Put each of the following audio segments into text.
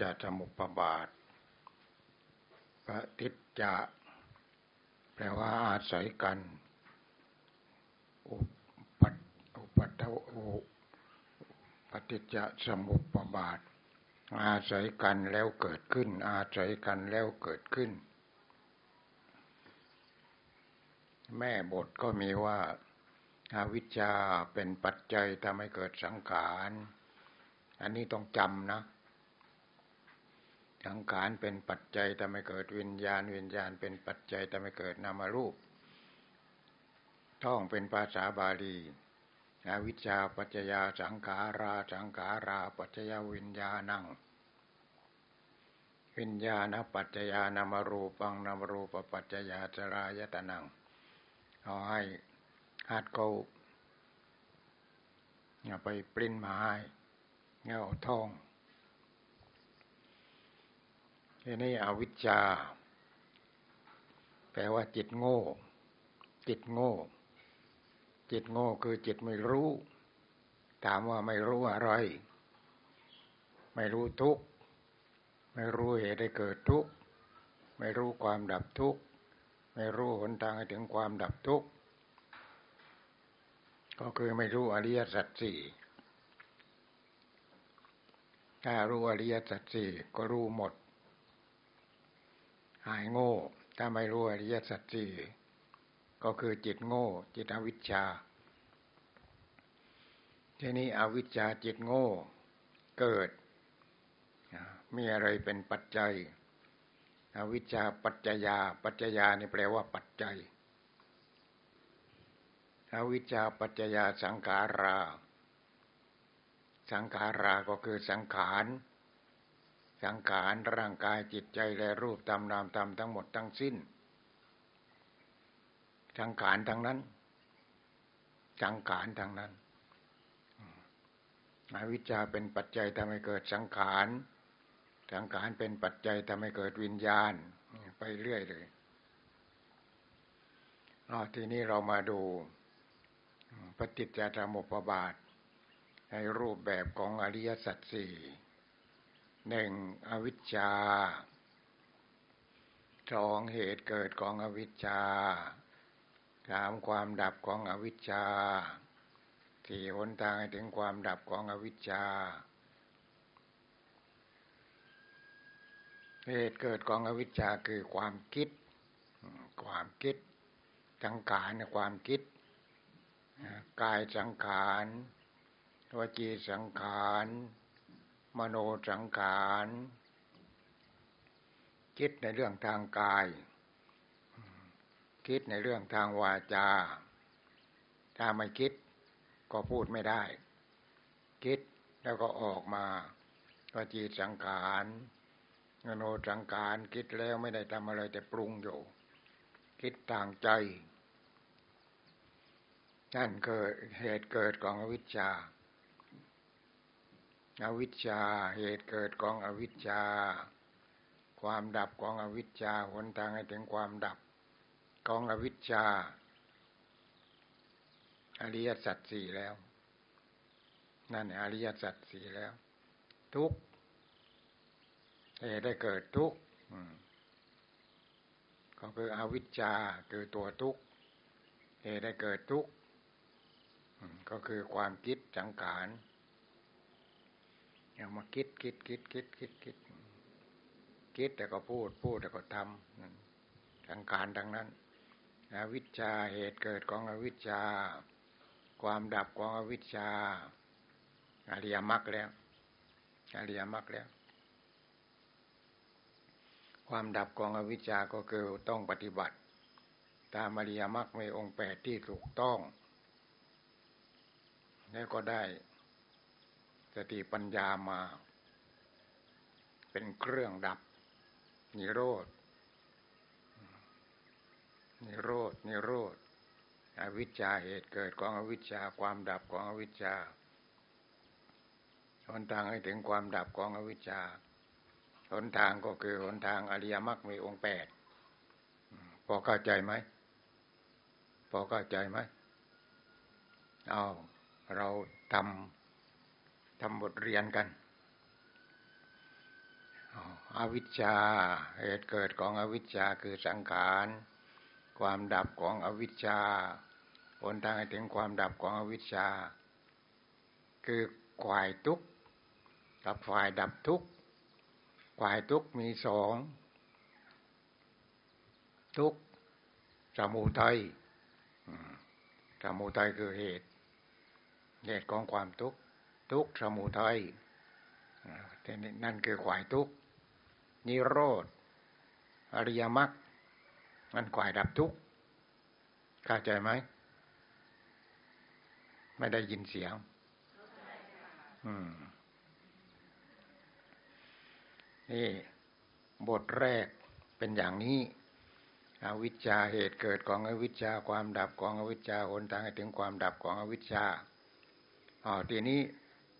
จจสมุปบาทปฏิจจะแปลว่าอาศัยกัน อุปัตอุปัตอุปฏิจจสมุปบาท อาศัยกันแล้วเกิดขึ้น อาศัยกันแล้วเกิดขึ้น แม่บทก็มีว่าอาวิชชาเป็นปัจจัยทำให้เกิดสังขาร อันนี้ต้องจำนะ สังขารเป็นปัจจัยทำให้เกิดวิญญาณ วิญญาณเป็นปัจจัยทำให้เกิดนามรูป ท่องเป็นภาษาบาลีอวิชชาปัจจยาสังขาราสังขารา ปัจจยาวิญญาณัง วิญญาณปัจจยานามรูปังนามรูปปัจจยาจรายตนังเอาให้หัดเขาอย่าไปปริ้นมาให้เงาทอง ทีนี้อวิชชา แปลว่าจิตโง่ จิตโง่ จิตโง่คือจิตไม่รู้ ถามว่าไม่รู้อะไร ไม่รู้ทุกข์ ไม่รู้เหตุได้เกิดทุกข์ ไม่รู้ความดับทุกข์ ไม่รู้หนทางให้ถึงความดับทุกข์ ก็คือไม่รู้อริยสัจสี่ถ้ารู้อริยสัจสี่ก็รู้หมด หายโง่ ถ้าไม่รู้อริยสัจสี่ก็คือจิตโง่ จิตอวิชชา ทีนี้อวิชชาจิตโง่เกิด มีอะไรเป็นปัจจัย อวิชชาปัจจยา ปัจจยานี่แปลว่าปัจจัย อวิชชาปัจจยาสังขารา สังขาราก็คือสังขาร สังขารร่างกายจิตใจและรูปตามนามตามทั้งหมดทั้งสิ้น สังขารทั้งนั้น สังขารทั้งนั้นอวิชชาเป็นปัจจัยทำให้เกิดสังขาร สังขารเป็นปัจจัยทำให้เกิดวิญญาณ ไปเรื่อยเลยทีนี้เรามาดูปฏิจจสมุปบาท ในรูปแบบของอริยสัจสี่ หนึ่งอวิชชาสองเหตุเกิดของอวิชชาสามความดับของอวิชชาสี่หนทางถึงความดับของอวิชชา เหตุเกิดของอวิชชาคือความคิด ความคิดสังขารความคิดกายสังขารวจีสังขาร มโนสังขารคิดในเรื่องทางกาย คิดในเรื่องทางวาจา ถ้าไม่คิดก็พูดไม่ได้ คิดแล้วก็ออกมาวจีสังขารมโนสังขารคิดแล้วไม่ได้ทำอะไรแต่ปรุงอยู่ คิดต่างใจ นั่นเกิดเหตุเกิดของอวิชชา อวิชชาเหตุเกิดของอวิชชา ความดับของอวิชชาหนทางให้ถึงความดับของอวิชชา อริยสัจสี่แล้ว นั่นอริยสัจสี่แล้ว ทุกเหตุได้เกิดทุกก็คืออวิชชาคือตัวทุกเหตุได้เกิดทุกก็คือความคิดสังขาร อย่ามาคิดคิดคิดคิดคิดคิดคิดแต่ก็พูดพูดแต่ก็ทำทางการดังนั้นอวิชชาเหตุเกิดของอวิชชา ความดับของอวิชชาอริยมรรคแล้วอริยมรรคแล้ว ความดับของอวิชชาก็คือต้องปฏิบัติ ตามอริยมรรคในองค์แปดที่ถูกต้อง แล้วก็ได้ สติปัญญามา เป็นเครื่องดับ นิโรธนิโรธนิโรธอวิชชาเหตุเกิดของอวิชชาความดับของอวิชชาหนทางให้ถึงความดับของอวิชชาหนทางก็คือหนทางอริยมรรคมีองค์แปดพอเข้าใจไหมพอเข้าใจไหมเอาเราทำ ทำบทเรียนกันอวิชชาเหตุเกิดของอวิชชาคือสังขาร ความดับของอวิชชาผลทางให้ถึงความดับของอวิชชา คือควายทุกข์กับฝ่ายดับทุกข์ควายทุกข์มีสองทุกข์สมุทัยสมุทัยคือเหตุ เหตุของความทุกข์ ทุกสมุทัยนั่นคือควายทุกนิโรธ อริยมรรคมันควายดับทุกเข้าใจไหม ไม่ได้ยินเสียง อืม นี่ บทแรกเป็นอย่างนี้อวิชชาเหตุเกิดของอวิชชาความดับของอวิชชาหนทางให้ถึงความดับของอวิชชาอ๋อทีนี้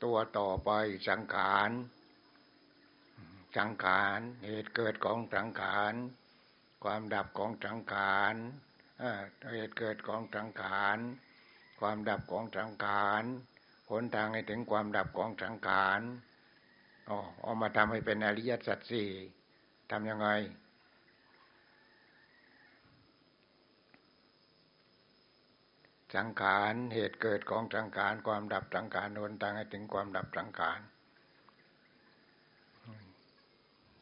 ตัวต่อไปสังขารสังขารเหตุเกิดของสังขารความดับของสังขารเหตุเกิดของสังขารความดับของสังขารหนทางให้ถึงความดับของสังขารอ๋อเอามาทำให้เป็นอริยสัจสี่ทำยังไง สังขารเหตุเกิดของสังขารความดับสังขารหนทางให้ถึงความดับสังขาร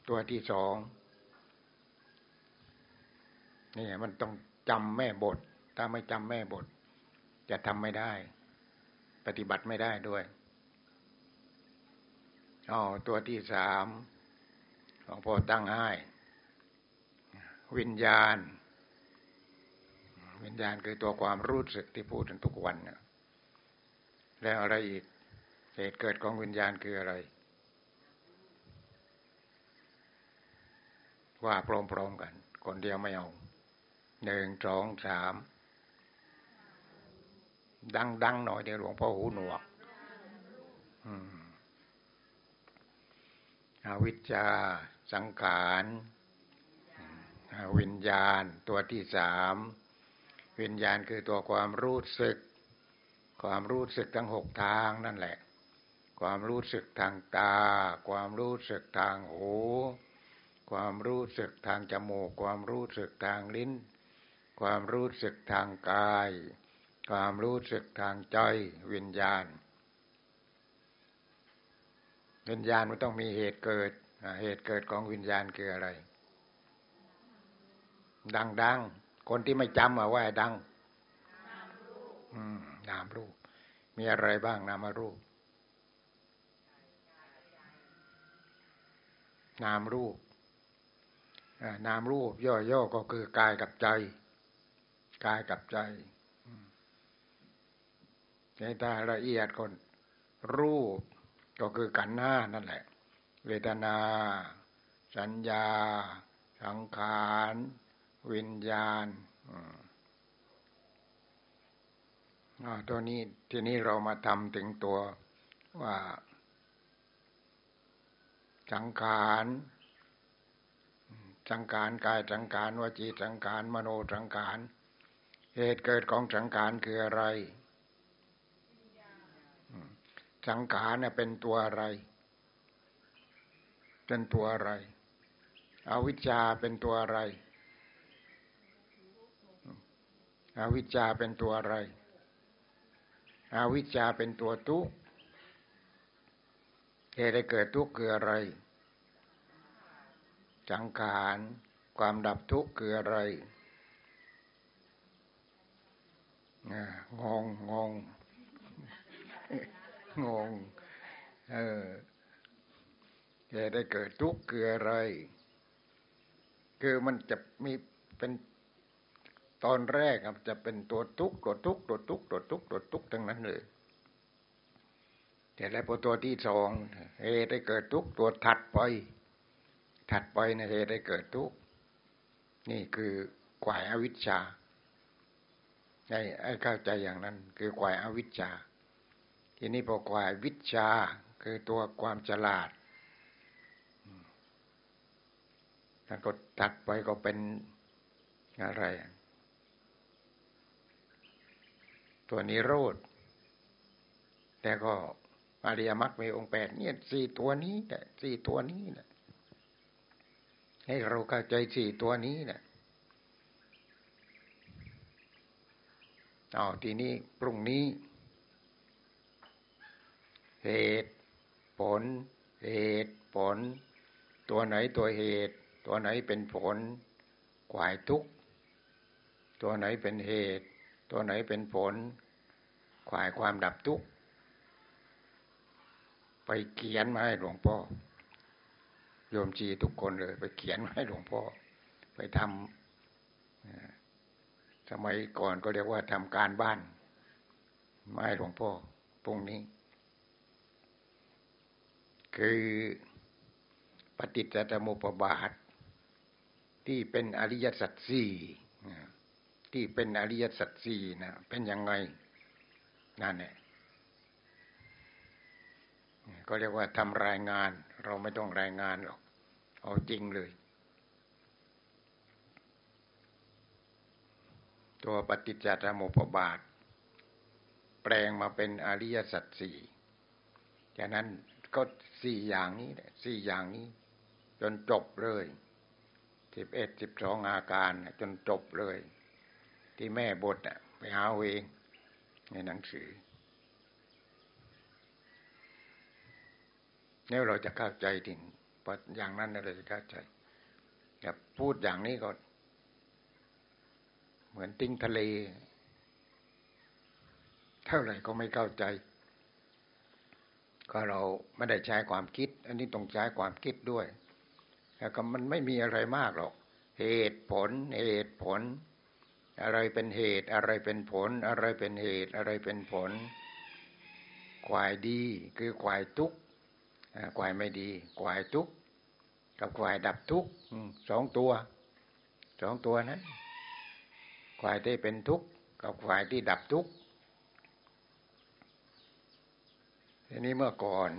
ตัวที่สองนี่มันต้องจำแม่บท ถ้าไม่จำแม่บท จะทำไม่ได้ ปฏิบัติไม่ได้ด้วยอ๋อตัวที่สามหลวงพ่อตั้งให้ วิญญาณ วิญญาณคือตัวความรู้สึกที่พูดทุกวันแล้วอะไรอีกเหตุเกิดของวิญญาณคืออะไร ว่าพร้อมๆกัน คนเดียวไม่เอาหนึ่งสองสามดังๆหน่อยเดี๋ยวหลวงพ่อหูหนวกอวิชชาสังขารวิญญาณตัวที่สาม วิญญาณคือตัวความรู้สึก ความรู้สึกทั้งหกทางนั่นแหละ ความรู้สึกทางตา ความรู้สึกทางหู ความรู้สึกทางจมูก ความรู้สึกทางลิ้น ความรู้สึกทางกาย ความรู้สึกทางใจวิญญาณ วิญญาณมันต้องมีเหตุเกิด เหตุเกิดของวิญญาณคืออะไร ดังๆ คนที่ไม่จำมาว่าดังนามรูป มีอะไรบ้างนามรูป นามรูปนามรูป ย่อๆก็คือกายกับใจ กายกับใจในตาละเอียดคนรูปก็คือกันหน้านั่นแหละ เวทนา สัญญา สังขาร วิญญาณตัวนี้ทีนี้เรามาทำถึงตัวว่าสังขารสังขารกายสังขารวจีสังขารมโนสังขารเหตุเกิดของสังขารคืออะไร สังขารเนี่ยเป็นตัวอะไร เป็นตัวอะไร อวิชชาเป็นตัวอะไร อาวิชชาเป็นตัวอะไร อาวิชชาเป็นตัวทุกข์เหตุให้เกิดทุกข์คืออะไร สังขารความดับทุกข์คืออะไรงงงงงง เออจะได้เกิดทุกข์คืออะไร คือมันจะมีเป็น ตอนแรกครับจะเป็นตัวทุกข์ตัวทุกข์ตัวทุกข์ตัวทุกข์ตัวทุกข์ทั้งนั้นเลยแต่แล้วพอตัวที่สองเอได้เกิดทุกข์ตัวถัดไป ถัดไปในเหตุได้เกิดทุกข์นี่คือขวายอวิชชาไอ้ไอ้เข้าใจอย่างนั้น คือขวายอวิชชา ทีนี้พอขวายวิชา คือตัวความฉลาดแล้วก็ถัดไปก็เป็นอะไร ตัวนิโรธแต่ก็อริยมรรคมีองค์แปดเนี่ยสี่ตัวนี้แหละสี่ตัวนี้แหละให้เราเข้าใจสี่ตัวนี้เนะเอาทีนี้พรุ่งนี้ เหตุผล เหตุผล ตัวไหนตัวเหตุ ตัวไหนเป็นผลกวายทุกตัวไหนเป็นเหตุ ตัวไหนเป็นผลขวายความดับทุกข์ไปเขียนมาให้หลวงพ่อโยมจีทุกคนเลย ไปเขียนมาให้หลวงพ่อ ไปทำสมัยก่อนก็เรียกว่าทำการบ้านมาให้หลวงพ่อพรุ่งนี้ คือปฏิจจสมุปบาท ที่เป็นอริยสัจสี่ ที่เป็นอริยสัจสี่นะเป็นยังไงนั่นแหละก็เรียกว่าทำรายงาน เราไม่ต้องรายงานหรอกเอาจริงเลย ตัวปฏิจจสมุปบาท แปลงมาเป็นอริยสัจสี่จากนั้นก็สี่อย่างนี้สี่อย่างนี้ จนจบเลยสิบเอ็ดสิบสองอาการจนจบเลย ที่แม่บทอะไปหาเองในหนังสือเนี่ยเราจะเข้าใจถึงอย่างนั้นเราจะเข้าใจแบบพูดอย่างนี้ก็เหมือนติ้งทะเล เท่าไหร่ก็ไม่เข้าใจ ก็เราไม่ได้ใช้ความคิด อันนี้ต้องใช้ความคิดด้วยแล้วก็มันไม่มีอะไรมากหรอก เหตุผล เหตุผล อะไรเป็นเหตุอะไรเป็นผล อะไรเป็นเหตุอะไรเป็นผล ควายดีคือควายทุกข์ควายไม่ดี ควายทุกข์กับควายดับทุกข์สองตัวสองตัวนั้นควายที่เป็นทุกข์กับควายที่ดับทุกข์ทีนี้เมื่อก่อน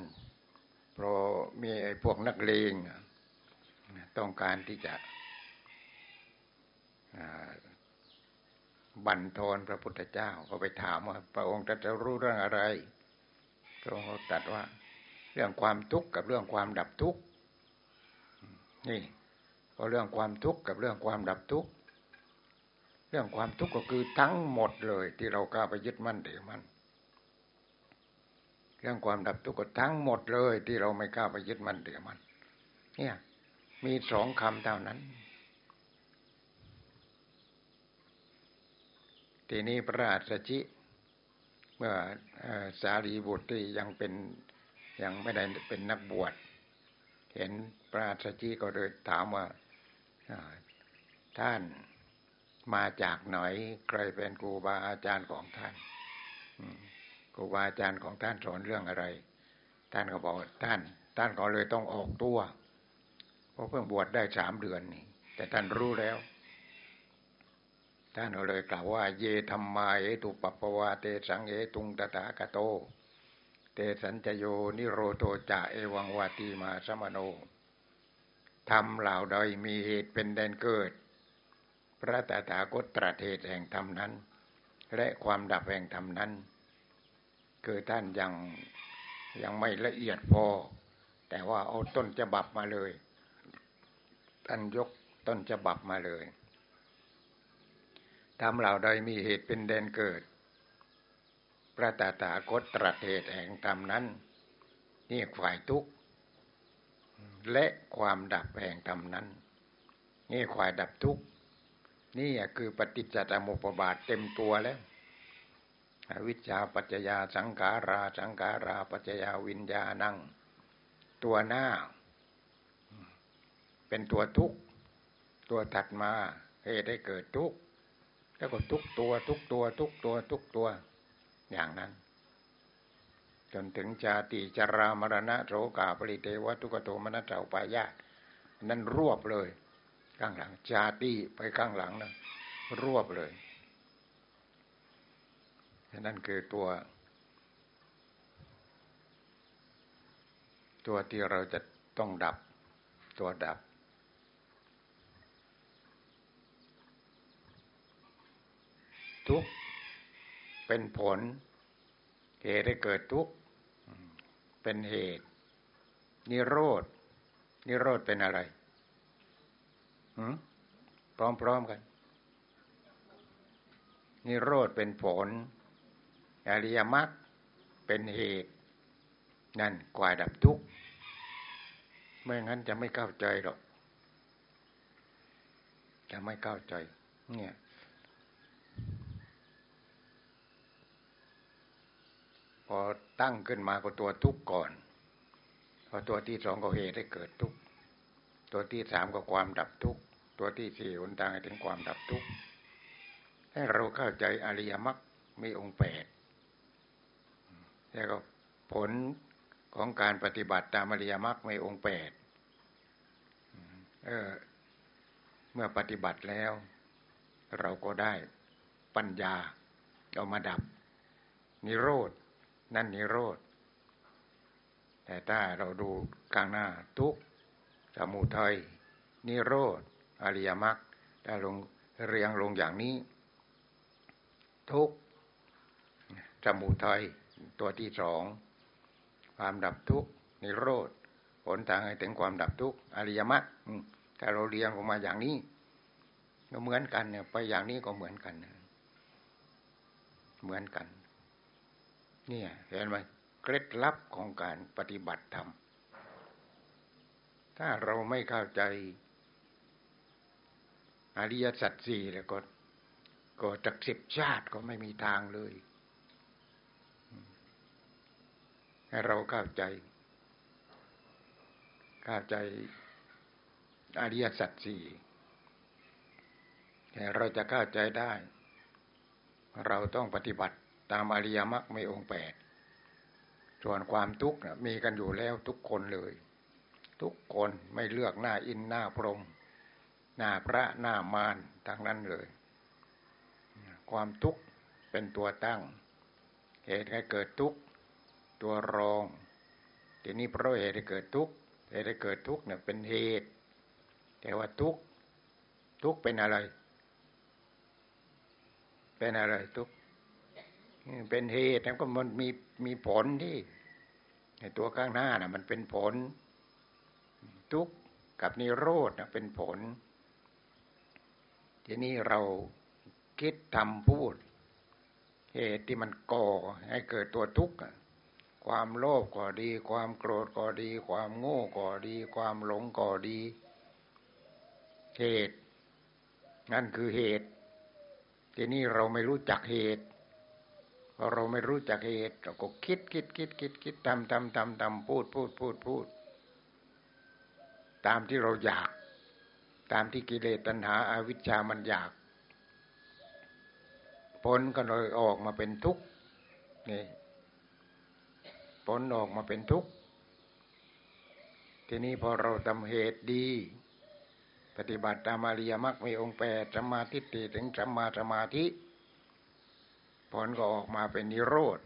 เพราะมีไอ้พวกนักเลงต้องการที่จะ บันทอนพระพุทธเจ้าก็ไปถามว่าพระองค์จะรู้เรื่องอะไรพระองค์ตรัสว่า เรื่องความทุกข์กับเรื่องความดับทุกข์นี่ก็เรื่องความทุกข์กับเรื่องความดับทุกข์เรื่องความทุกข์ก็คือทั้งหมดเลย ที่เรากล้าไปยึดมั่นถือมั่นเรื่องความดับทุกข์ก็ทั้งหมดเลย ที่เราไม่กล้าไปยึดมั่นถือมั่นเนี่ย มีสองคำเท่านั้น ทีนี้พระราชจิเมื่อสารีบุตรที่ยังเป็นยังไม่ได้เป็นนักบวช เห็นพระสัจีก็เลยถามว่าท่านมาจากไหนใครเป็นครูบาอาจารย์ของท่านครูบาอาจารย์ของท่านสอนเรื่องอะไร ท่านก็บอกท่าน ท่านก็เลยต้องออกตัว เพราะเพิ่งบวชได้สามเดือนนี่แต่ท่านรู้แล้ว ท่านเลยกล่าวว่า เยธรรมาเอตุปปวาเตสังเอตุงตถาคโต เตสัญจโยนิโรโตจาเอวังวาตีมาสมโนทำเหล่าใดมีเหตุเป็นแดนเกิด พระตถาคตตรัสเหตุแห่งธรรมนั้น และความดับแห่งธรรมนั้น คือท่านยังยังไม่ละเอียดพอ แต่ว่าเอาต้นฉบับมาเลยท่านยกต้นฉบับมาเลย ทำเหล่าใดมีเหตุเป็นแดนเกิด พระตาตาคตตรัสเหตุแห่งธรรมนั้นนี่ฝ่ายทุกข์และความดับแห่งธรรมนั้นนี่ควายดับทุกข์นี่คือปฏิจจสมุปบาทเต็มตัวแล้ววิชาปัจจยาสังขาราสังขาราปัจจยาวิญญาณัง ตัวหน้า เป็นตัวทุกข์ ตัวถัดมาเหตุได้เกิดทุกข์ แล้วก็ทุกตัว ทุกตัว ทุกตัว ทุกตัว อย่างนั้น จนถึงชาติจารามรณะโสกาปริเทวทุกโทมนัสเจ้าปายาตนั่นรวบเลย ข้างหลัง ชาติไปข้างหลังนะรวบเลยนั่นคือตัว ตัวที่เราจะต้องดับ ตัวดับ ทุกเป็นผล เหตุให้เกิดทุกข์เป็นเหตุ นิโรธนิโรธเป็นอะไรพร้อมๆกัน นิโรธเป็นผล อริยมรรคเป็นเหตุ นั่นกวาดับทุกข์ไม่งั้นจะไม่เข้าใจหรอกจะไม่เข้าใจ เนี่ย พอตั้งขึ้นมาก็ตัวทุกข์ก่อน พอตัวที่สองก็เหตุให้เกิดทุกข์ ตัวที่สามก็ความดับทุกข์ ตัวที่สี่หนทางถึงความดับทุกข์ ให้เราเข้าใจอริยมรรคมีองค์แปดแล้วก็ผลของการปฏิบัติตามอริยมรรคมีองค์แปดเออ เมื่อปฏิบัติแล้ว เราก็ได้ปัญญาเอามาดับ นิโรธ นั่นนิโรธ แต่ถ้าเราดูกลางหน้าทุกสมุทัยนิโรธ อริยมรรคถ้าลงเรียงลงอย่างนี้ ทุกสมุทัยตัวที่สองความดับทุกนิโรธผลทางให้ถึงความดับทุกอริยมรรคถ้าเราเรียงออกมาอย่างนี้ก็เหมือนกันเนี่ยไปอย่างนี้ก็เหมือนกัน เหมือนกัน เนี่ย เห็นไหมเคล็ดลับของการปฏิบัติธรรม ถ้าเราไม่เข้าใจ อริยสัจสี่แล้วก็ ก็จากสิบชาติก็ไม่มีทางเลย ให้เราเข้าใจ เข้าใจอริยสัจสี่แต่เราจะเข้าใจได้ เราต้องปฏิบัติ ตามอริยมรรคไม่องค์แปดส่วนความทุกข์มีกันอยู่แล้วทุกคนเลย ทุกคนไม่เลือกหน้าอินหน้าพรหมหน้าพระหน้ามารทั้งนั้นเลย ความทุกข์เป็นตัวตั้ง เหตุให้เกิดทุกข์ตัวรองทีนี้เพราะเหตุให้เกิดทุกข์เหตุให้เกิดทุกข์เนี่ยเป็นเหตุ แต่ว่าทุกข์ทุกข์เป็นอะไร เป็นอะไรทุกข์ เป็นเหตุแล้วก็มันมีมีผลที่ในตัวข้างหน้านะมันเป็นผล ทุกข์กับนิโรธนะเป็นผล ทีนี้เราคิดทำพูด เหตุที่มันก่อให้เกิดตัวทุกข์ความโลภก็ดี ความโกรธก็ดี ความโง่ก็ดี ความหลงก็ดี เหตุ นั่นคือเหตุ ทีนี้เราไม่รู้จักเหตุ เราไม่รู้จักเหตุเราก็คิดคิดคิดคิดคิดทำทำทำทำพูดพูดพูดพูด ตามที่เราอยาก ตามที่กิเลสตัณหาอาวิชชามันอยากผลก็เลยออกมาเป็นทุกข์นี่ผลออกมาเป็นทุกข์ทีนี้พอเราทำเหตุดี ปฏิบัติตามอริยมรรคมีองค์แปดสมาธิติถึงสัมมาสมาธิ ผลก็ออกมาเป็นนิโรธ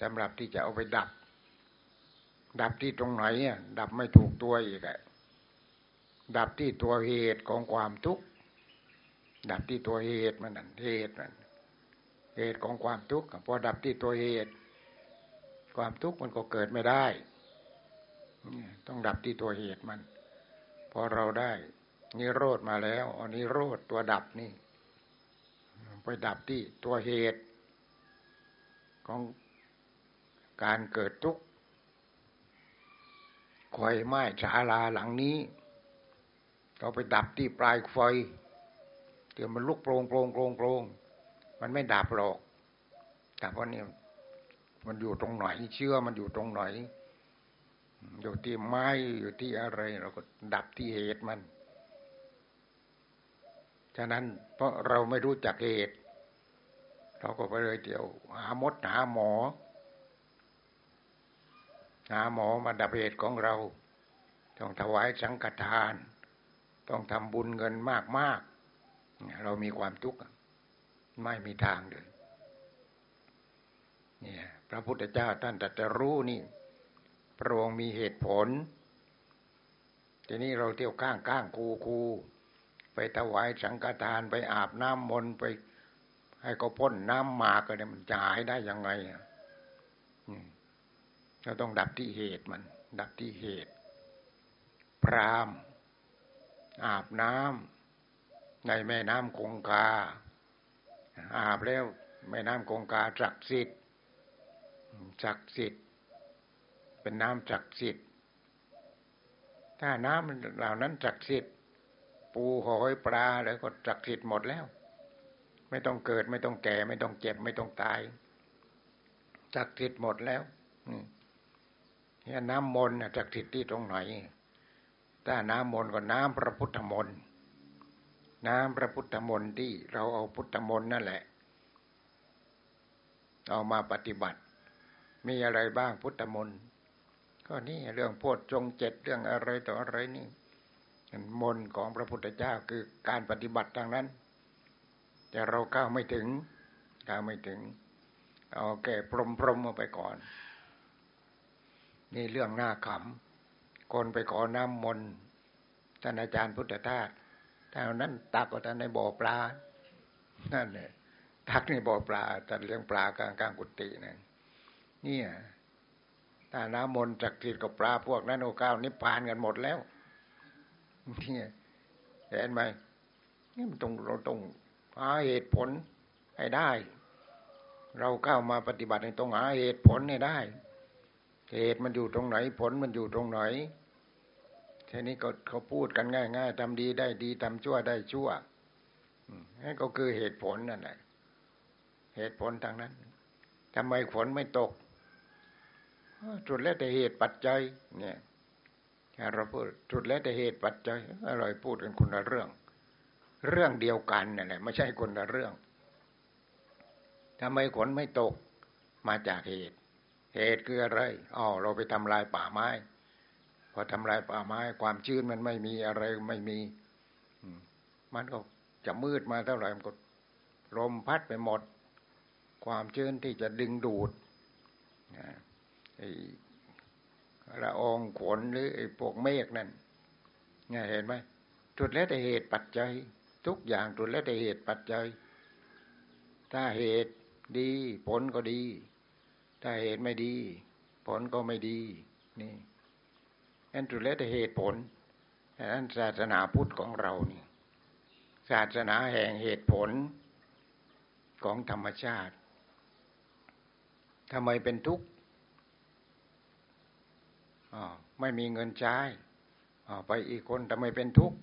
สำหรับที่จะเอาไปดับ ดับที่ตรงไหนอะดับไม่ถูกตัวอีกอะดับที่ตัวเหตุของความทุกข์ดับที่ตัวเหตุมันนั่นเหตุมันเหตุของความทุกข์พอดับที่ตัวเหตุ ความทุกข์มันก็เกิดไม่ได้ต้องดับที่ตัวเหตุมัน พอเราได้นิโรธมาแล้วอันนิโรธตัวดับนี่ ดับที่ตัวเหตุของการเกิดทุกข์คอยไม้ชาลาหลังนี้ เราไปดับที่ปลายไฟเดี๋ยวมันลุกโปรงโปรงโปรงโปรงมันไม่ดับหรอกแต่เพราะนี่มันอยู่ตรงไหนเชื่อมันอยู่ตรงไหนอยู่ที่ไม้อยู่ที่อะไรเราก็ดับที่เหตุมัน ฉะนั้นเพราะเราไม่รู้จักเหตุ เราก็ไปเลยเดี๋ยว หามดหาหมอ หาหมอมาดับเหตุของเรา ต้องถวายสังฆทาน ต้องทำบุญเงินมากมากเรามีความทุกข์ไม่มีทางเลยเนี่ยพระพุทธเจ้าท่านแต่จะรู้นี่พระองค์มีเหตุผล ทีนี้เราเที่ยวข้างก้างคูคูไปถวายสังฆทานไปอาบน้ำมนต์ไป ให้เขาพ่นน้ำมากอะไรมันจะหายได้ยังไงเราต้องดับที่เหตุมัน ดับที่เหตุ พรามอาบน้ำในแม่น้ำคงคาอาบแล้วแม่น้ำคงคาจักสิทธิ์จักสิทธิ์เป็นน้ำจักสิทธิ์ถ้าน้ำเหล่านั้นจักสิทธิ์ปูหอยปลาแล้วก็จักสิทธิ์หมดแล้ว ไม่ต้องเกิด ไม่ต้องแก่ ไม่ต้องเจ็บ ไม่ต้องตายจักสิทธิ์หมดแล้วเนี่ยน้ำมนต์จักสิทธิ์ที่ตรงไหนถ้าน้ำมนต์ก็น้ำพระพุทธมนต์น้ำพระพุทธมนต์ที่เราเอาพุทธมนต์นั่นแหละ เอามาปฏิบัติ มีอะไรบ้างพุทธมนต์ก็นี่เรื่องโพชฌงเจ็ดเรื่องอะไรต่ออะไรนี่มนต์ของพระพุทธเจ้าคือการปฏิบัติทางนั้น แต่เราก้าวไม่ถึงก้าวไม่ถึง เอาแก่พรมพรมมาไปก่อน นี่เรื่องหน้าขำคนไปขอน้ำมนต์ท่านอาจารย์พุทธทาสท่านนั้นตักก็ท่านในบ่อปลา นั่นเนี่ยตักในบ่อปลาท่านเลี้ยงปลากลางกลางกุฏินั่นเนี่ยถ้าน้ำมนต์จักจิตกับปลาพวกนั้นโอก้าวนิพพานกันหมดแล้วเนี่ยเห็นไหมนี่มันต้องเราต้อง หาเหตุผลให้ได้ เราเข้ามาปฏิบัติในต้องหาเหตุผลให้ได้ เหตุมันอยู่ตรงไหนผลมันอยู่ตรงไหนทีนี้ก็เขาพูดกันง่ายๆทำดีได้ดีทำชั่วได้ชั่วนั่นก็คือเหตุผลนั่นแหละเหตุผลทางนั้นทำไมฝนไม่ตกจุดแล้วแต่เหตุปัจจัย เนี่ยเราพูดจุดแล้วแต่เหตุปัจจัยเราพูดกันคนละเรื่อง เรื่องเดียวกันนั่นแหละไม่ใช่คนละเรื่องทำไมฝนไม่ตกมาจากเหตุ เหตุคืออะไรอ๋อเราไปทำลายป่าไม้ พอทำลายป่าไม้ ความชื้นมันไม่มีอะไรไม่มีมันก็จะมืดมาเท่าไหร่มันก็ลมพัดไปหมด ความชื้นที่จะดึงดูดไอ้ละอองขนหรือไอ้พวกเมฆนั่นเนี่ยเห็นไหมจุดแล้วแต่เหตุปัจจัย ทุกอย่างจุดแล้วแต่เหตุปัจจัย ถ้าเหตุดี ผลก็ดี ถ้าเหตุไม่ดี ผลก็ไม่ดี นี่นั่นจุดแล้วแต่เหตุผลนั่นศาสนาพุทธของเรานี่ ศาสนาแห่งเหตุผลของธรรมชาติทำไมเป็นทุกข์ไม่มีเงินใช้ไปอีกคนทำไมเป็นทุกข์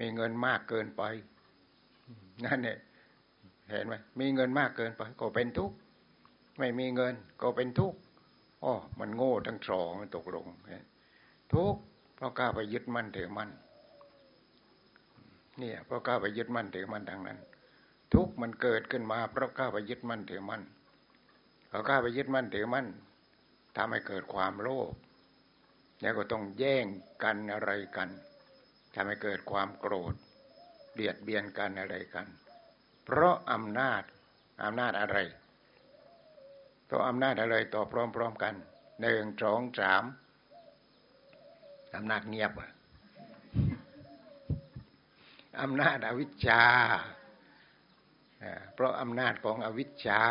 มีเงินมากเกินไป นั่นเนี่ยเห็นไหมมีเงินมากเกินไป ก็เป็นทุกข์ไม่มีเงิน ก็เป็นทุกข์อ๋อมันโง่ทั้งสองตกลงทุกข์เพราะกล้าไปยึดมั่นถือมั่นเนี่ยเพราะกล้าไปยึดมั่นถือมั่นทางนั้น ทุกข์มันเกิดขึ้นมา เพราะกล้าไปยึดมั่นถือมั่นเพราะกล้าไปยึดมั่นถือมั่นทำให้เกิดความโลภแล้วก็ต้องแย่งกันอะไรกัน ทำให้เกิดความโกรธ เบียดเบียนกันอะไรกัน เพราะอำนาจอำนาจอะไรเพราะอำนาจอะไรต่อพร้อม ๆกันหนึ่งสองสามอำนาจเงียบอำนาจอวิชชาเพราะอำนาจของอวิชชา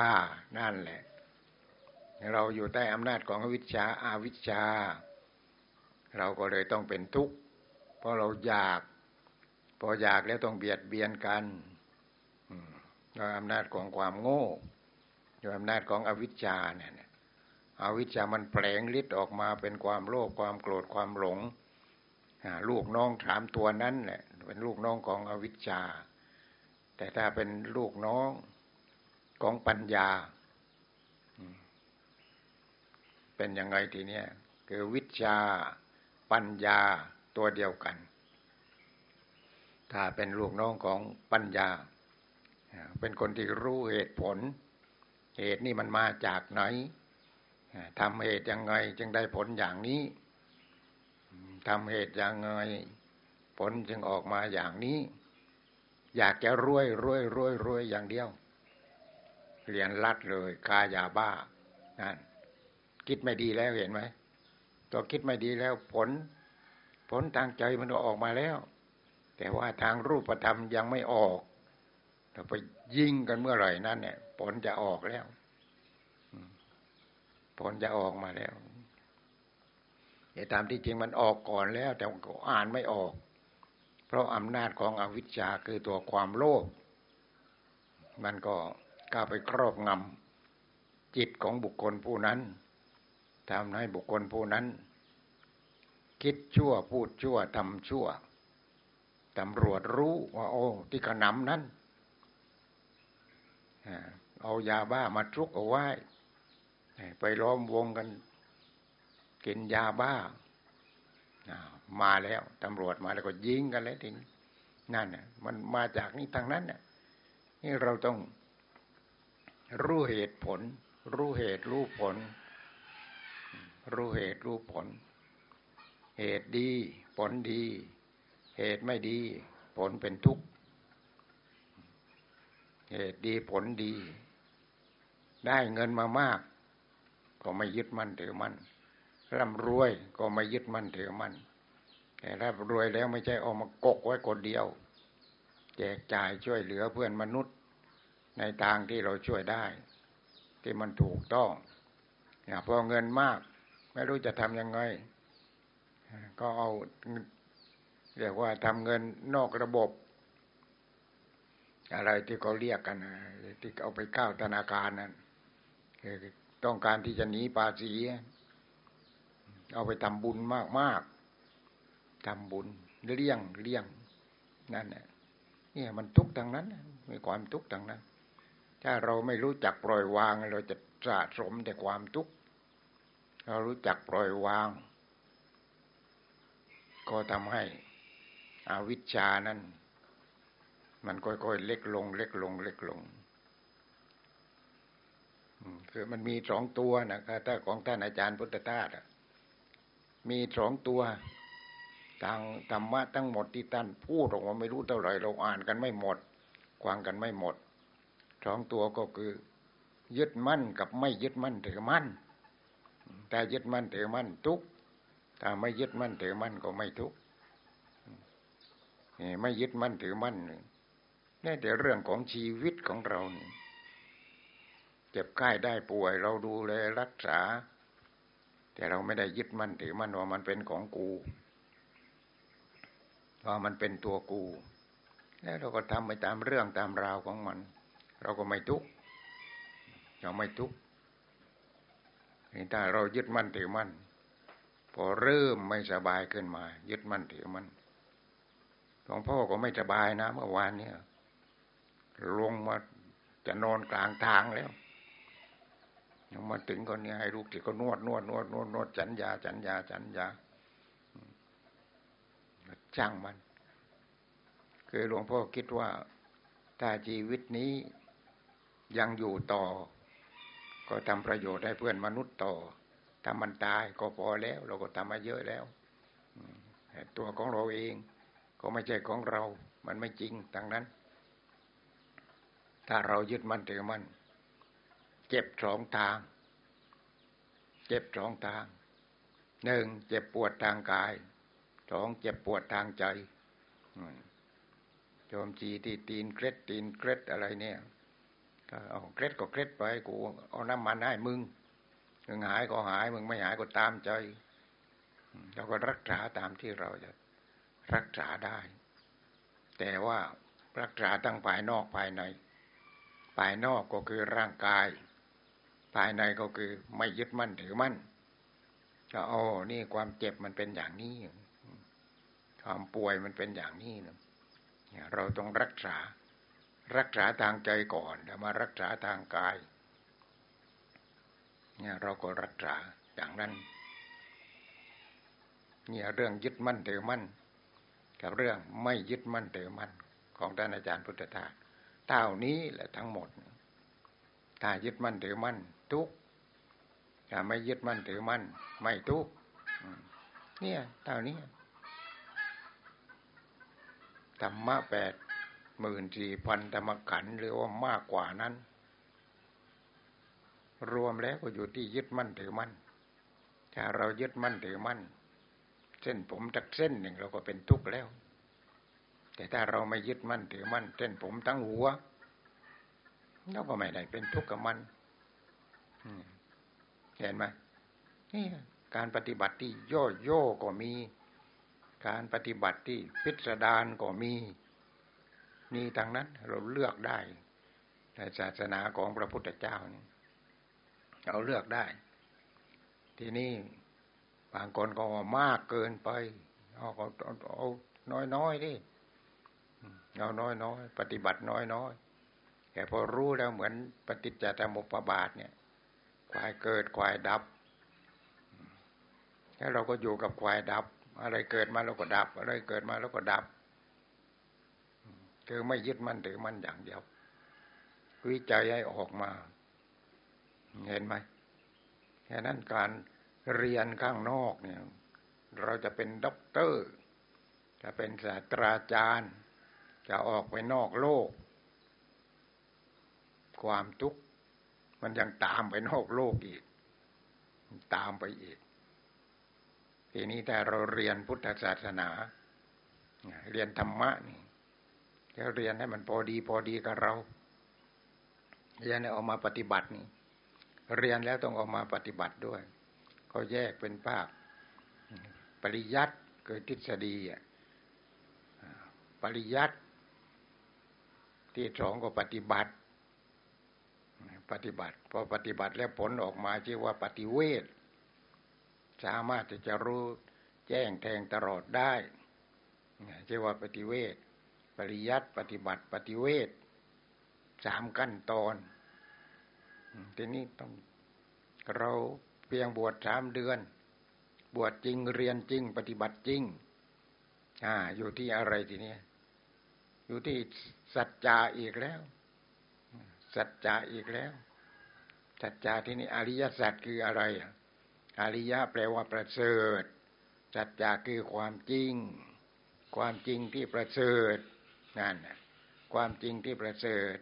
นั่นแหละ เราอยู่ใต้อำนาจของอวิชชาอาวิชชา เราก็เลยต้องเป็นทุกข์ เพราะเราอยาก พออยากแล้วต้องเบียดเบียนกันด้วยอำนาจของความโง่ด้วยอำนาจของอวิชชาเนี่ยอวิชชามันแผลงฤทธิ์ออกมาเป็นความโลภความโกรธความหลงลูกน้องถามตัวนั้นแหละเป็นลูกน้องของอวิชชา แต่ถ้าเป็นลูกน้องของปัญญา เป็นยังไงทีเนี้ยคือวิชาปัญญา ตัวเดียวกัน ถ้าเป็นลูกน้องของปัญญา เป็นคนที่รู้เหตุผล เหตุนี่มันมาจากไหนทำเหตุยังไงจึงได้ผลอย่างนี้ทำเหตุยังไง ผลจึงออกมาอย่างนี้ อยากจะรวยรวยรวยรวยอย่างเดียวเรียนรัดเลยคายาบ้านั่นคิดไม่ดีแล้วเห็นไหมตัวคิดไม่ดีแล้วผล ผลทางใจมันออกมาแล้ว แต่ว่าทางรูปธรรมยังไม่ออกถ้าไปยิงกันเมื่อไหร่นั่นเนี่ย ผลจะออกแล้วผลจะออกมาแล้วแต่ตามที่จริงมันออกก่อนแล้ว แต่ก็อ่านไม่ออก เพราะอำนาจของอวิชชาคือตัวความโลภมันก็กล้าไปครอบงำจิตของบุคคลผู้นั้นทำให้บุคคลผู้นั้น คิดชั่วพูดชั่วทำชั่วตำรวจรู้ว่าโอ้ที่ขนำนั้นเอายาบ้ามาทุกเอาไว้ ไปล้อมวงกัน กินยาบ้า มาแล้วตำรวจมาแล้วก็ยิงกันแล้วทีนี้นั่นน่ะมันมาจากนี่ทางนั้นน่ะนี่เราต้องรู้เหตุผล รู้เหตุรู้ผล รู้เหตุรู้ผล เหตุดี ผลดี เหตุไม่ดี ผลเป็นทุกข์ เหตุดีผลดี ได้เงินมามาก ก็ไม่ยึดมั่นถือมั่นร่ำรวยก็ไม่ยึดมั่นถือมั่นแต่ร่ำรวยแล้วไม่ใช่เอามากกไว้คนเดียว แจกจ่ายช่วยเหลือเพื่อนมนุษย์ ในทางที่เราช่วยได้ ที่มันถูกต้องอย่าพอเงินมาก ไม่รู้จะทำยังไง ก็เอาเรียกว่าทำเงินนอกระบบ อะไรที่เขาเรียกกันที่เอาไปก้าวธนาคารนั้นต้องการที่จะหนีภาษีเอาไปทำบุญมากมากทำบุญเลี่ยงเลี่ยงนั่นแหละนี่มันทุกข์ทางนั้นมีความทุกข์ทางนั้น ถ้าเราไม่รู้จักปล่อยวาง เราจะสะสมแต่ความทุกข์เรารู้จักปล่อยวาง ก็ทำให้อาวิชชานั้น มันค่อยๆเล็กลง เล็กลง เล็กลงคือมันมีสองตัวนะครับถ้าของท่านอาจารย์พุทธทาสมีสองตัวทางธรรมะทั้งหมดที่ท่านพูดออกมาไม่รู้เท่าไหร่เราอ่านกันไม่หมดกวางกันไม่หมดสองตัวก็คือ ยึดมั่นกับไม่ยึดมั่นถือมั่นแต่ยึดมั่นถือมั่นทุก ถ้าไม่ยึดมั่นถือมั่นก็ไม่ทุกไม่ยึดมั่นถือมั่นนี่แต่เรื่องของชีวิตของเราเจ็บไข้ได้ป่วย เราดูแลรักษา แต่เราไม่ได้ยึดมั่นถือมั่นว่ามันเป็นของกูว่ามันเป็นตัวกู แล้วเราก็ทำไปตามเรื่องตามราวของมัน เราก็ไม่ทุกข์เราไม่ทุกข์ถ้าเรายึดมั่นถือมั่น พอเริ่มไม่สบายขึ้นมา ยึดมั่นถือมั่นหลวงพ่อก็ไม่สบายนะเมื่อวานเนี่ยลงมาจะนอนกลางทางแล้วมาถึงคนนี้ให้ลูกที่ก็นวดนวดนวดนวดนวดจันยาจันยาจันยาช่างมัน คือหลวงพ่อคิดว่าถ้าชีวิตนี้ยังอยู่ต่อ ก็ทำประโยชน์ให้เพื่อนมนุษย์ต่อ ถ้ามันตายก็พอแล้ว เราก็ทำมาเยอะแล้วตัวของเราเองก็ไม่ใช่ของเรา มันไม่จริงดังนั้น ถ้าเรายึดมั่นถือมั่นเจ็บสองทาง เจ็บสองทางหนึ่งเจ็บปวดทางกายสองเจ็บปวดทางใจโจมจีที่ตีนเคล็ดตีนเคล็ดอะไรเนี่ยก็เอาเคล็ดก็เคล็ดไปกูเอาน้ำมันให้มึง มึงหายก็หายมึงไม่หายก็ตามใจเราก็รักษาตามที่เราจะรักษาได้ แต่ว่ารักษาทั้งภายนอกภายใน ภายนอกก็คือร่างกาย ภายในก็คือไม่ยึดมั่นถือมั่นก็โอ้นี่ความเจ็บมันเป็นอย่างนี้ ความป่วยมันเป็นอย่างนี้นะเราต้องรักษา รักษาทางใจก่อนแล้วมารักษาทางกาย เนี่ยเราก็รักษาอย่างนั้น เนี่ยเรื่องยึดมั่นถือมั่น กับเรื่องไม่ยึดมั่นถือมั่น ของท่านอาจารย์พุทธทาสเท่านี้แหละทั้งหมด ถ้ายึดมั่นถือมั่น ทุกถ้าไม่ยึดมั่นถือมั่น ไม่ทุกเนี่ยเท่านี้ธรรมะแปดหมื่นสี่พันธรรมขันหรือว่ามากกว่านั้น รวมแล้วก็อยู่ที่ยึดมั่นถือมั่น ถ้าเรายึดมั่นถือมั่น เส้นผมจักเส้นหนึ่งเราก็เป็นทุกข์แล้ว แต่ถ้าเราไม่ยึดมั่นถือมั่น เส้นผมทั้งหัวเราก็ไม่ได้เป็นทุกข์กับมันเห็นไหมนี่การปฏิบัติที่โย่โย่ก็มี การปฏิบัติที่พิสดารก็มีมีทางนั้นเราเลือกได้ในศาสนาของพระพุทธเจ้านี่ เราเลือกได้ ทีนี้บางคนก็ว่ามากเกินไป เอาเอาเอาน้อยๆดิเอาน้อยๆปฏิบัติน้อยๆแต่พอรู้แล้วเหมือนปฏิจจสมุปบาทเนี่ยควายเกิดควายดับแล้วเราก็อยู่กับควายดับ อะไรเกิดมาเราก็ดับ อะไรเกิดมาเราก็ดับคือไม่ยึดมั่นถือมั่นอย่างเดียววิจัยให้ออกมา เห็นไหมแค่นั้นการเรียนข้างนอกเนี่ย เราจะเป็นด็อกเตอร์ จะเป็นศาสตราจารย์ จะออกไปนอกโลก ความทุกข์มันยังตามไปนอกโลกอีก ตามไปอีก ทีนี้แต่เราเรียนพุทธศาสนา เรียนธรรมะนี่จะเรียนให้มันพอดีพอดีกับเราเรียนออกมาปฏิบัตินี่ เรียนแล้วต้องออกมาปฏิบัติด้วย ก็แยกเป็นภาค ปริยัติเกิดทฤษฎีอะปริยัติที่สองก็ปฏิบัติ ปฏิบัติ พอปฏิบัติแล้วผลออกมาชื่อว่าปฏิเวทสามารถที่จะรู้แจ้งแทงตลอดได้ชื่อว่าปฏิเวทปริยัติปฏิบัติ ปฏิเวทสามขั้นตอน ทีนี้ต้องเราเพียงบวชสามเดือน บวชจริงเรียนจริง ปฏิบัติจริง อ่า อยู่ที่อะไรทีนี้อยู่ที่สัจจะอีกแล้ว สัจจะอีกแล้วสัจจะที่นี่อริยสัจคืออะไรอริยะแปลว่าประเสริฐสัจจะคือความจริง ความจริงที่ประเสริฐนั่นความจริงที่ประเสริฐ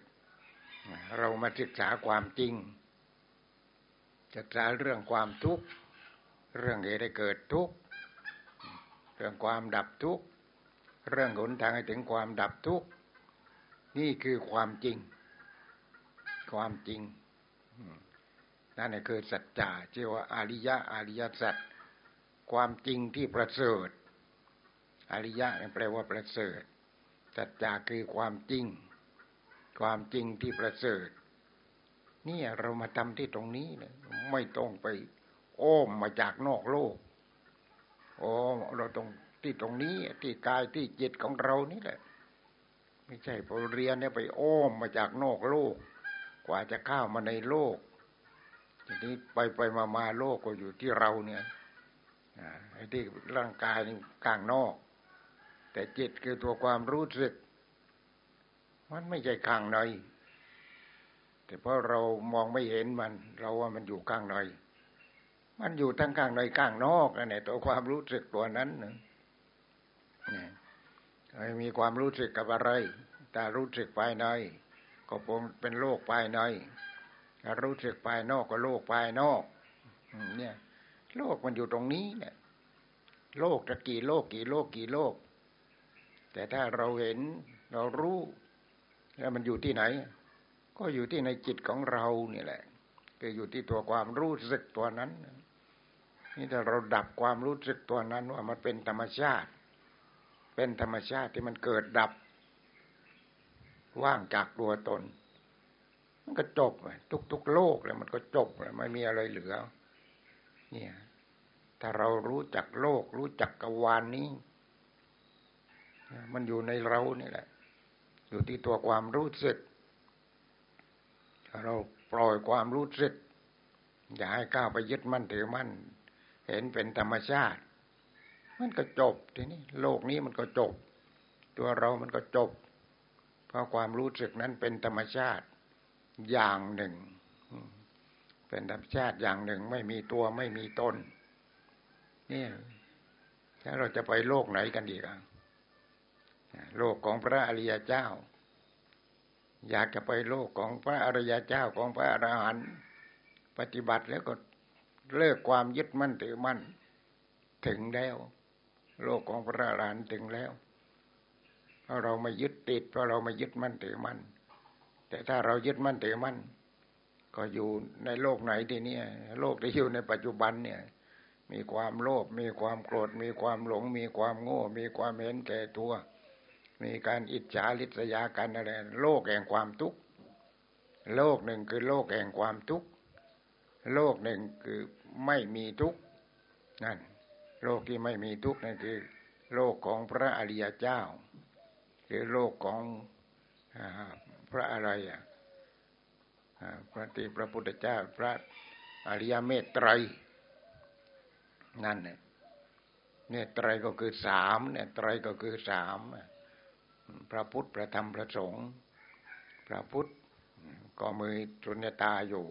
เรามาศึกษาความจริงศึกษาเรื่องความทุกข์ เรื่องเหตุให้เกิดทุกข์ เรื่องความดับทุกข์ เรื่องหนทางให้ถึงความดับทุกข์ นี่คือความจริง ความจริง นั่นคือสัจจะชื่อว่าอริยะอริยสัจ ความจริงที่ประเสริฐ อริยะแปลว่าประเสริฐ สัจจะคือความจริง ความจริงที่ประเสริฐนี่เรามาทำที่ตรงนี้เลยไม่ต้องไปโอ้มมาจากนอกโลกโอ้เราตรงที่ตรงนี้ที่กายที่จิตของเรานี่แหละ ไม่ใช่พอเรียนเนี่ยไปโอ้มมาจากนอกโลก กว่าจะเข้ามาในโลกทีนี้ไปไปมามาโลกก็อยู่ที่เราเนี่ยไอ้ที่ร่างกายนี่กลางนอก แต่จิตคือตัวความรู้สึก มันไม่ใช่ข้างใน แต่เพราะเรามองไม่เห็นมัน เราว่ามันอยู่ข้างใน มันอยู่ทั้งข้างในข้างนอกนั่นแหละตัวความรู้สึกตัวนั้นนะไม่มีความรู้สึกกับอะไร แต่รู้สึกภายใน ก็เป็นโลกภายในรู้สึกภายนอกก็โลกภายนอกเนี่ย โลกมันอยู่ตรงนี้เนี่ย โลกจะกี่โลกกี่โลกกี่โลก แต่ถ้าเราเห็นเรารู้ แล้วมันอยู่ที่ไหน ก็อยู่ที่ในจิตของเราเนี่ยแหละคืออยู่ที่ตัวความรู้สึกตัวนั้น นี่ถ้าเราดับความรู้สึกตัวนั้นว่ามันเป็นธรรมชาติ เป็นธรรมชาติที่มันเกิดดับ ว่างจากตัวตน มันก็จบทุกๆโลกเลยมันก็จบเลยไม่มีอะไรเหลือ เนี่ย ถ้าเรารู้จักโลก รู้จักกวานนี้ มันอยู่ในเรานี่แหละ อยู่ที่ตัวความรู้สึก เราปล่อยความรู้สึก อย่าให้ก้าวไปยึดมั่นถือมั่น เห็นเป็นธรรมชาติ มันก็จบทีนี้โลกนี้มันก็จบ ตัวเรามันก็จบ เพราะความรู้สึกนั้นเป็นธรรมชาติอย่างหนึ่ง เป็นธรรมชาติอย่างหนึ่งไม่มีตัวไม่มีตนนี่ถ้าเราจะไปโลกไหนกันดีกัน โลกของพระอริยเจ้า อยากจะไปโลกของพระอริยเจ้าของพระอรหันต์ปฏิบัติแล้วก็เลิกความยึดมั่นถือมั่น ถึงแล้ว โลกของพระอรหันต์ถึงแล้วเพราะเราไม่ยึดติดเพราะเราไม่ยึดมั่นถือมั่น แต่ถ้าเรายึดมั่นถือมั่น ก็อยู่ในโลกไหนทีนี้โลกที่อยู่ในปัจจุบันเนี่ยมีความโลภมีความโกรธ มีความหลง มีความโง่ มีความเห็นแก่ตัว มีการอิจฉาริษยากันอะไรโลกแห่งความทุกข์โลกหนึ่งคือโลกแห่งความทุกข์โลกหนึ่งคือไม่มีทุกข์นั่น โลกที่ไม่มีทุกข์นั่นคือ โลกของพระอริยเจ้า คือโลกของพระอะไรอะพระติพระพุทธเจ้าพระอริยเมตไตรนั่นเนี่ยเนี่ยไตรก็คือสามเนี่ยไตรก็คือสาม พระพุทธพระธรรมพระสงฆ์พระพุทธก็มือสุญญตาอยู่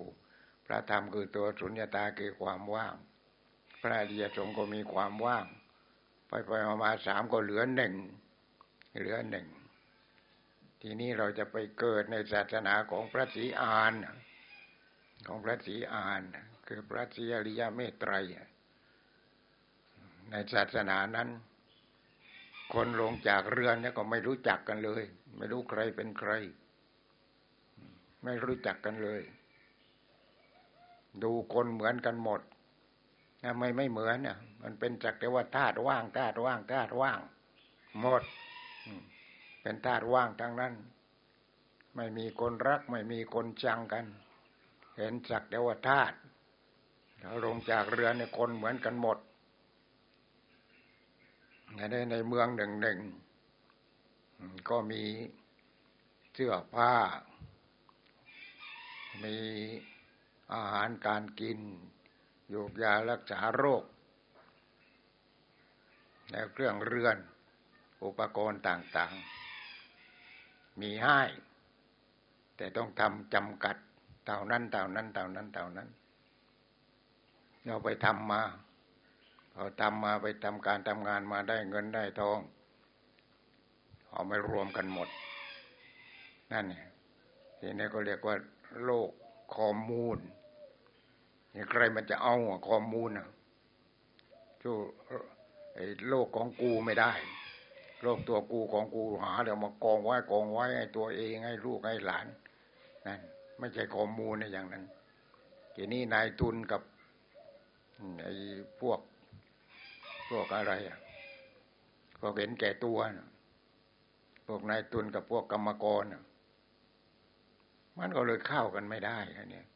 พระธรรมคือตัวสุญญตาคือความว่าง พระอริยสงฆ์ก็มีความว่าง ไปไปมาสามก็เหลือหนึ่งเหลือหนึ่งทีนี้เราจะไปเกิดในศาสนาของพระศรีอานของพระศรีอาน คือพระศรีอริยเมตไตรในศาสนานั้น คนลงจากเรือนเนี่ยก็ไม่รู้จักกันเลย ไม่รู้ใครเป็นใคร ไม่รู้จักกันเลย ดูคนเหมือนกันหมดทำไมไม่เหมือนเนี่ยมันเป็นจักแต่ว่าธาตุว่างธาตุว่างธาตุว่าง หมดเป็นธาตุว่างทั้งนั้น ไม่มีคนรัก ไม่มีคนชังกัน เห็นจักแต่ว่าธาตุเราลงจากเรือเนี่ยคนเหมือนกันหมด ในในเมืองหนึ่งหนึ่งก็มีเสื้อผ้า มีอาหารการกินยูกยารักษาโรค และเครื่องเรือน อุปกรณ์ต่างๆ มีให้ แต่ต้องทำจำกัดเท่านั้นเท่านั้นเท่านั้นเท่านั้น เราไปทำมา พอทำมาไปทำการทำงานมาได้เงินได้ทองเอาไม่รวมกันหมด นั่นนี่ทีนี้ก็เรียกว่า โลกคอมมูนนี่ใครมันจะเอาคอมมูนอะชู้ไอ้โลกของกูไม่ได้ โลกตัวกูของกูหาเดี๋ยวมากองไว้กองไว้ให้ตัวเองให้ลูกให้หลานนั่นไม่ใช่คอมมูนในอย่างนั้นทีนี้นายทุนกับไอ้พวก พวกอะไรพวกเห็นแก่ตัวนะพวกนายทุนกับพวกกรรมกรนะมันก็เลยเข้ากันไม่ได้เนี่ย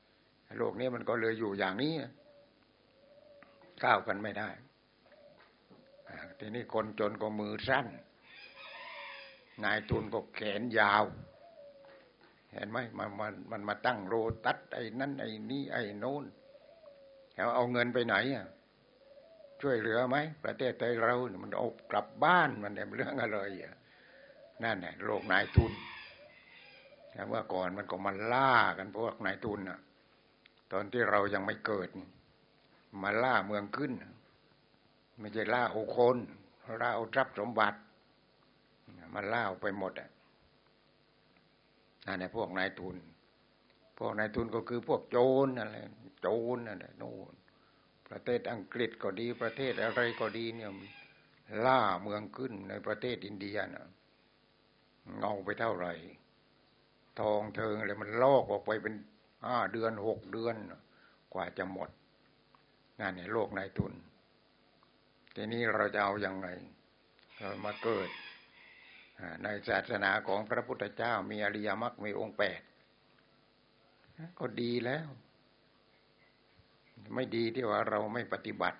โลกนี้มันก็เลยอยู่อย่างนี้เข้ากันไม่ได้ทีนี้คนจนก็มือสั้น นายทุนก็แขนยาว เห็นไหมมันมันมันมาตั้งโรตัสไอ้นั่นไอ้นี่ไอ้โน้นแล้วเอาเงินไปไหนอะ ช่วยเหลือไหมประเทศไทยเรา มันอบกลับบ้านมันเนี่ยเรื่องอะไรอะนั่นแหละโลกนายทุนแต่ว่าก่อนมันก็มาล่ากันพวกนายทุนอะ ตอนที่เรายังไม่เกิด มาล่าเมืองขึ้น ไม่ใช่ล่าโอคนล่าเอาทรัพย์สมบัติมันล่าไปหมดอะนั่นแหละพวกนายทุน พวกนายทุนก็คือพวกโจรอะไรโจรอะไรโน่น ประเทศอังกฤษก็ดีประเทศอะไรก็ดีเนี่ยล่าเมืองขึ้นในประเทศอินเดียนะเงาไปเท่าไหร่ ทองเทิงอะไรมันลอกออกไปเป็นห้าเดือนหกเดือน กว่าจะหมดนั่นเนี่ยโลกนายทุน ทีนี้เราจะเอาอยัางไงเรามาเกิดในศาสนาของพระพุทธเจ้ามีอริยมรรคมีองค์แปดก็ดีแล้ว ไม่ดีที่ว่าเราไม่ปฏิบัติ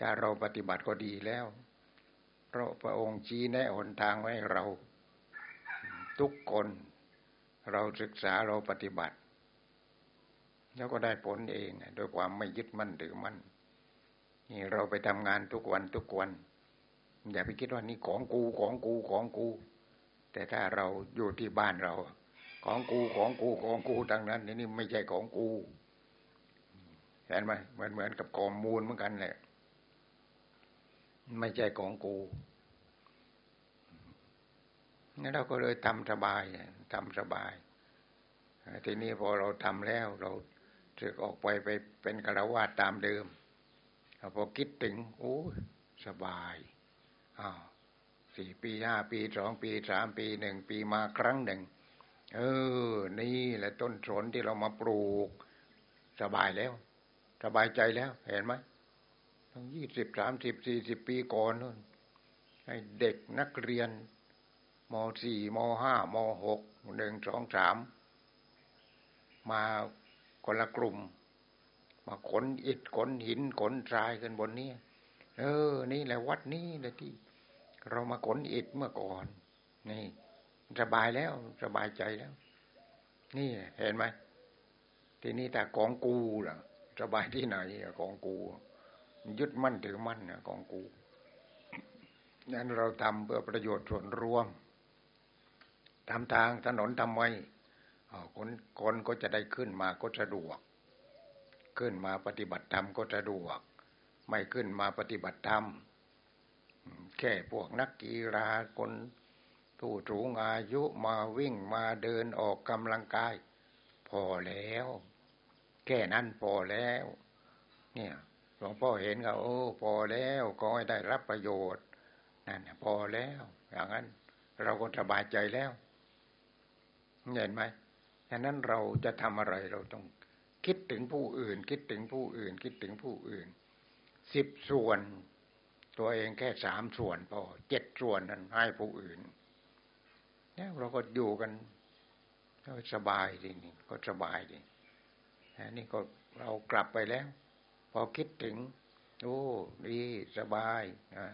ถ้าเราปฏิบัติก็ดีแล้ว เพราะพระองค์ชี้แนะหนทางไว้เรา ทุกคนเราศึกษาเราปฏิบัติ แล้วก็ได้ผลเองโดยความไม่ยึดมั่นถือมั่นนี่เราไปทำงานทุกวันทุกวันอย่าไปคิดว่านี่ของกูของกูของกู แต่ถ้าเราอยู่ที่บ้านเรา ของกูของกูของกูดังนั้นนี่ไม่ใช่ของกู เห็นไหมเหมือนเหมือนกับกองมูลเหมือนกันแหละไม่ใช่ของกูงั้นเราก็เลยทำสบายทำสบายทีนี้พอเราทำแล้ว เราจึกออกไปไปเป็นกระวาดตามเดิมพอคิดถึงโอ้สบายอ้าวสี่ปีห้าปีสองปีสามปีหนึ่งปีมาครั้งหนึ่ง เออ นี่แหละต้นสนที่เรามาปลูก สบายแล้ว สบายใจแล้ว เห็นไหมตั้งยี่สิบสามสิบสี่สิบปีก่อนนู่นให้เด็กนักเรียนมสี่มห้ามหกหนึ่งสองสามมาคนละกลุ่ม มาขนอิฐขนหินขนทรายกันบนนี้เออ นี่แหละวัดนี้แหละที่ เรามาขนอิฐเมื่อก่อน นี่ สบายแล้วสบายใจแล้ว นี่เห็นไหมทีนี้แต่ของกูล่ะ สบายที่ไหนของกู ยึดมั่นถือมั่นนะของกูนั้นเราทำเพื่อประโยชน์ส่วนรวมทำทางถนนทำไว้คนคนก็จะได้ขึ้นมาก็สะดวก ขึ้นมาปฏิบัติธรรมก็สะดวก ไม่ขึ้นมาปฏิบัติธรรมแค่พวกนักกีฬาคนทู่สูงอายุมาวิ่งมาเดินออกกำลังกาย พอแล้ว แค่นั้นพอแล้ว เนี่ยหลวงพ่อเห็นก็โอ้พอแล้วก็ให้ได้รับประโยชน์นั่นพอแล้ว อย่างนั้น เราก็สบายใจแล้วเห็นไหมฉะนั้นเราจะทำอะไรเราต้องคิดถึงผู้อื่น คิดถึงผู้อื่น คิดถึงผู้อื่นสิบส่วน ตัวเองแค่สามส่วนพอเจ็ดส่วนนั้นให้ผู้อื่นเนี่ยเราก็อยู่กันก็สบายดีนี่ก็สบายดี อันนี้ก็เรากลับไปแล้ว พอคิดถึงโอ้ดีสบายอ่า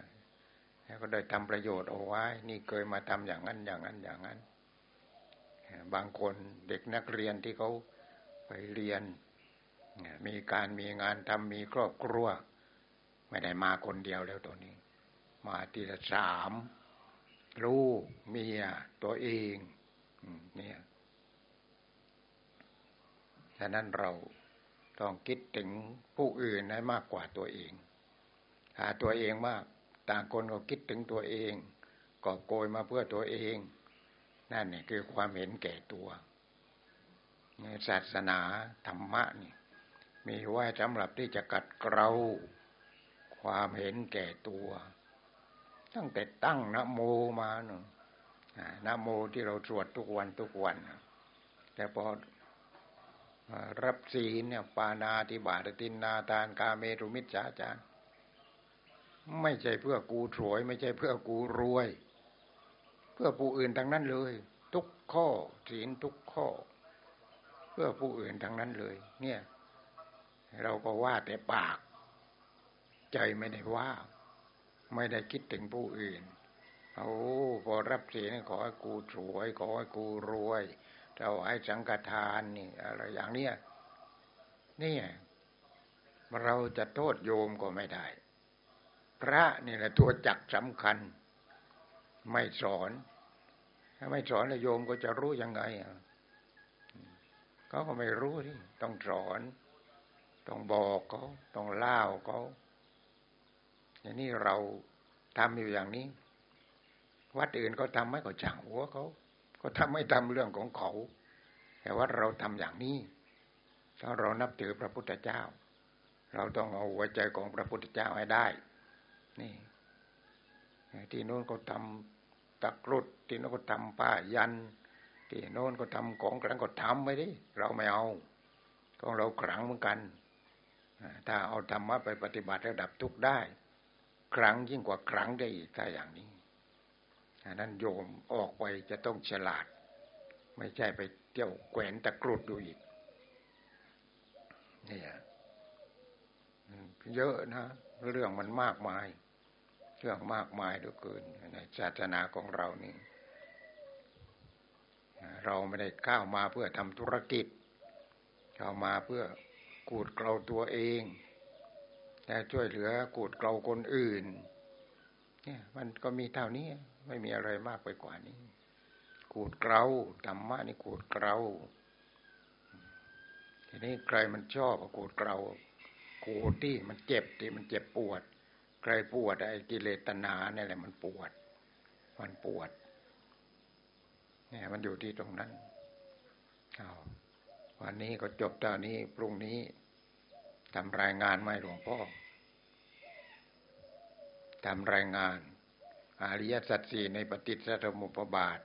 แล้วก็ได้ทำประโยชน์เอาไว้ นี่เคยมาทำอย่างนั้นอย่างนั้นอย่างนั้น บางคนเด็กนักเรียนที่เขาไปเรียน มีการมีงานทำมีครอบครัว ไม่ได้มาคนเดียวแล้วตัวนี้ มาทีละสามลูกเมียตัวเองเนี่ย ฉะนั้นเราต้องคิดถึงผู้อื่นให้มากกว่าตัวเอง หาตัวเองมาก ต่างคนก็คิดถึงตัวเองกอบโกยมาเพื่อตัวเอง นั่นเนี่ยคือความเห็นแก่ตัวศาสนาธรรมะนี่มีไว้สำหรับที่จะกัดเกลาความเห็นแก่ตัว ตั้งแต่ตั้งนะโมมาหนึ่งนะโมที่เราสวดทุกวันทุกวัน แต่พอ รับศีลเนี่ยปานาติบาตตินนาทานกาเมรุมิจฉาจารไม่ใช่เพื่อกูสวย ไม่ใช่เพื่อกูรวย เพื่อผู้อื่นทั้งนั้นเลย ทุกข้อศีลทุกข้อ เพื่อผู้อื่นทั้งนั้นเลย เนี่ย เราก็ว่าแต่ปาก ใจไม่ได้ว่า ไม่ได้คิดถึงผู้อื่นเอาพอรับศีลขอให้กูสวย ขอให้กูรวย เราให้สังฆทานนี่อะไรอย่างเนี้ยนี่เราจะโทษโยมก็ไม่ได้ พระนี่แหละตัวจักสำคัญ ไม่สอน ถ้าไม่สอนโยมก็จะรู้ยังไงเขาก็ไม่รู้ที่ต้องสอน ต้องบอกเขาต้องเล่าเขาอย่างนี้เราทำอยู่อย่างนี้ วัดอื่นเขาทำไม่ก็จังหัวเขา ก็ทำไม่ทำเรื่องของเขา แต่ว่าเราทำอย่างนี้ ถ้าเรานับถือพระพุทธเจ้า เราต้องเอาหัวใจของพระพุทธเจ้าให้ได้ นี่ที่โน้นเขาทำตะกรุดที่โน้นก็ทำป้ายัน ที่โน้นก็ทำของกลางก็ทำไปดิเราไม่เอาของเราขลังเหมือนกันถ้าเอาธรรมะไปปฏิบัติระดับทุกได้ ครั้งยิ่งกว่าครั้งได้อีกถ้าอย่างนี้ นั้นโยมออกไปจะต้องฉลาด ไม่ใช่ไปเที่ยวแขวนตะกรุดดูอีกเนี่ยเยอะนะ เรื่องมันมากมาย เรื่องมากมายเหลือเกินในศาสนาของเรานี่เราไม่ได้เข้าวมาเพื่อทำธุรกิจเข้ามาเพื่อกูดเกลาตัวเองแต่ช่วยเหลือกูดเกลาคนอื่น เนี่ย มันก็มีเท่านี้ ไม่มีอะไรมากไปกว่านี้กูดเกลาธรรมะนี่กูดเกลาทีนี้ใครมันชอบกูดเกลากูดที่มันเจ็บที่มันเจ็บปวด ใครปวดไอ้กิเลสตนาเนี่ยแหละมันปวด มันปวดเนี่ยมันอยู่ที่ตรงนั้นเอาวันนี้ก็จบตอนนี้พรุ่งนี้ทำรายงานไม่หลวงพ่อทำรายงาน อริยสัจสี่ในปฏิจจสมุปบาท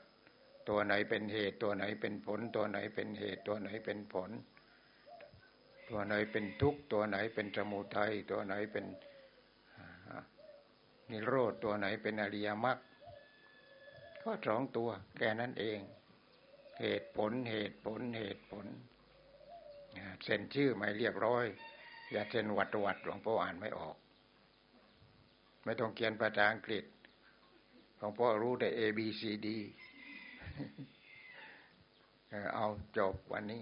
ตัวไหนเป็นเหตุ ตัวไหนเป็นผล ตัวไหนเป็นเหตุ ตัวไหนเป็นผล ตัวไหนเป็นทุกข์ตัวไหนเป็นสมุทัยตัวไหนเป็นนิโรธตัวไหนเป็นอริยมรรคก็สองตัว แค่นั้นเอง เหตุผลเหตุผลเหตุผลเซ็นชื่อไม่เรียบร้อย อย่าเซ็นวัดวัดหลวงพ่ออ่านไม่ออก ไม่ต้องเขียนภาษาอังกฤษ หลวงพ่อรู้แต่ A B C D เอาจบวันนี้